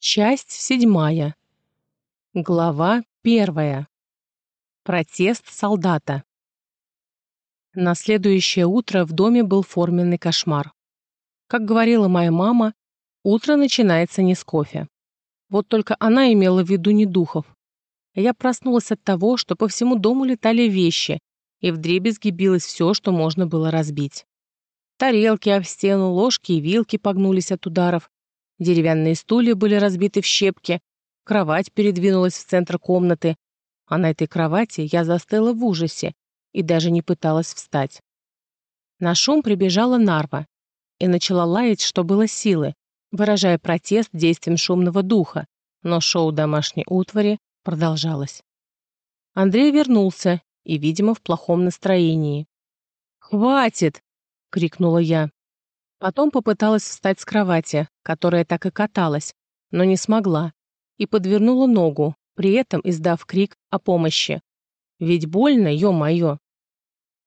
Часть седьмая. Глава первая. Протест солдата. На следующее утро в доме был форменный кошмар. Как говорила моя мама, утро начинается не с кофе. Вот только она имела в виду не духов. Я проснулась от того, что по всему дому летали вещи, и вдребезги билось все, что можно было разбить. Тарелки об стену, ложки и вилки погнулись от ударов, Деревянные стулья были разбиты в щепки, кровать передвинулась в центр комнаты, а на этой кровати я застыла в ужасе и даже не пыталась встать. На шум прибежала Нарва и начала лаять, что было силы, выражая протест действиям шумного духа, но шоу домашней утвари продолжалось. Андрей вернулся и, видимо, в плохом настроении. «Хватит!» — крикнула я. Потом попыталась встать с кровати, которая так и каталась, но не смогла, и подвернула ногу, при этом издав крик о помощи. Ведь больно, ё-моё.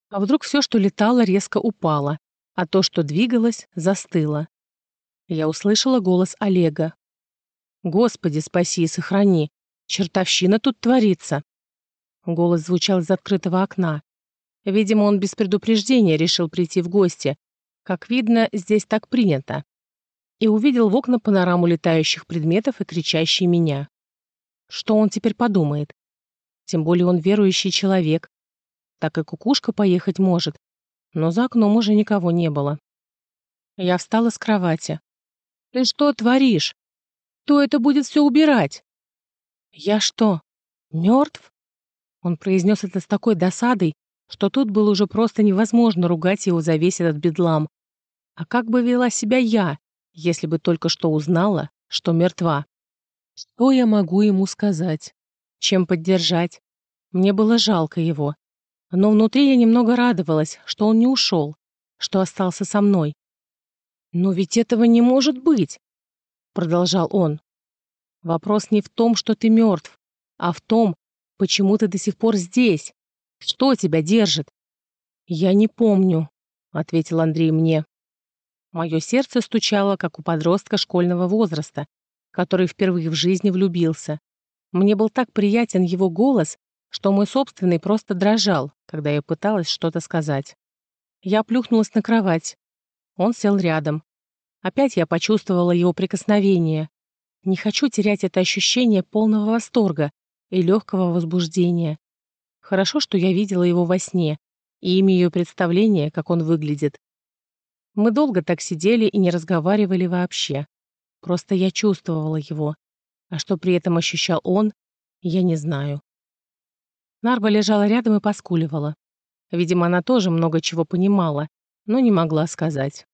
А вдруг все, что летало, резко упало, а то, что двигалось, застыло. Я услышала голос Олега. «Господи, спаси и сохрани! Чертовщина тут творится!» Голос звучал из открытого окна. Видимо, он без предупреждения решил прийти в гости, как видно, здесь так принято. И увидел в окна панораму летающих предметов и кричащий меня. Что он теперь подумает? Тем более он верующий человек. Так и кукушка поехать может. Но за окном уже никого не было. Я встала с кровати. «Ты что творишь? Кто это будет все убирать?» «Я что, мертв?» Он произнес это с такой досадой, что тут было уже просто невозможно ругать его за весь этот бедлам. А как бы вела себя я, если бы только что узнала, что мертва? Что я могу ему сказать? Чем поддержать? Мне было жалко его. Но внутри я немного радовалась, что он не ушел, что остался со мной. «Но ведь этого не может быть!» — продолжал он. «Вопрос не в том, что ты мертв, а в том, почему ты до сих пор здесь. Что тебя держит?» «Я не помню», — ответил Андрей мне. Мое сердце стучало, как у подростка школьного возраста, который впервые в жизни влюбился. Мне был так приятен его голос, что мой собственный просто дрожал, когда я пыталась что-то сказать. Я плюхнулась на кровать. Он сел рядом. Опять я почувствовала его прикосновение. Не хочу терять это ощущение полного восторга и легкого возбуждения. Хорошо, что я видела его во сне и имею представление, как он выглядит. Мы долго так сидели и не разговаривали вообще. Просто я чувствовала его. А что при этом ощущал он, я не знаю. Нарва лежала рядом и поскуливала. Видимо, она тоже много чего понимала, но не могла сказать.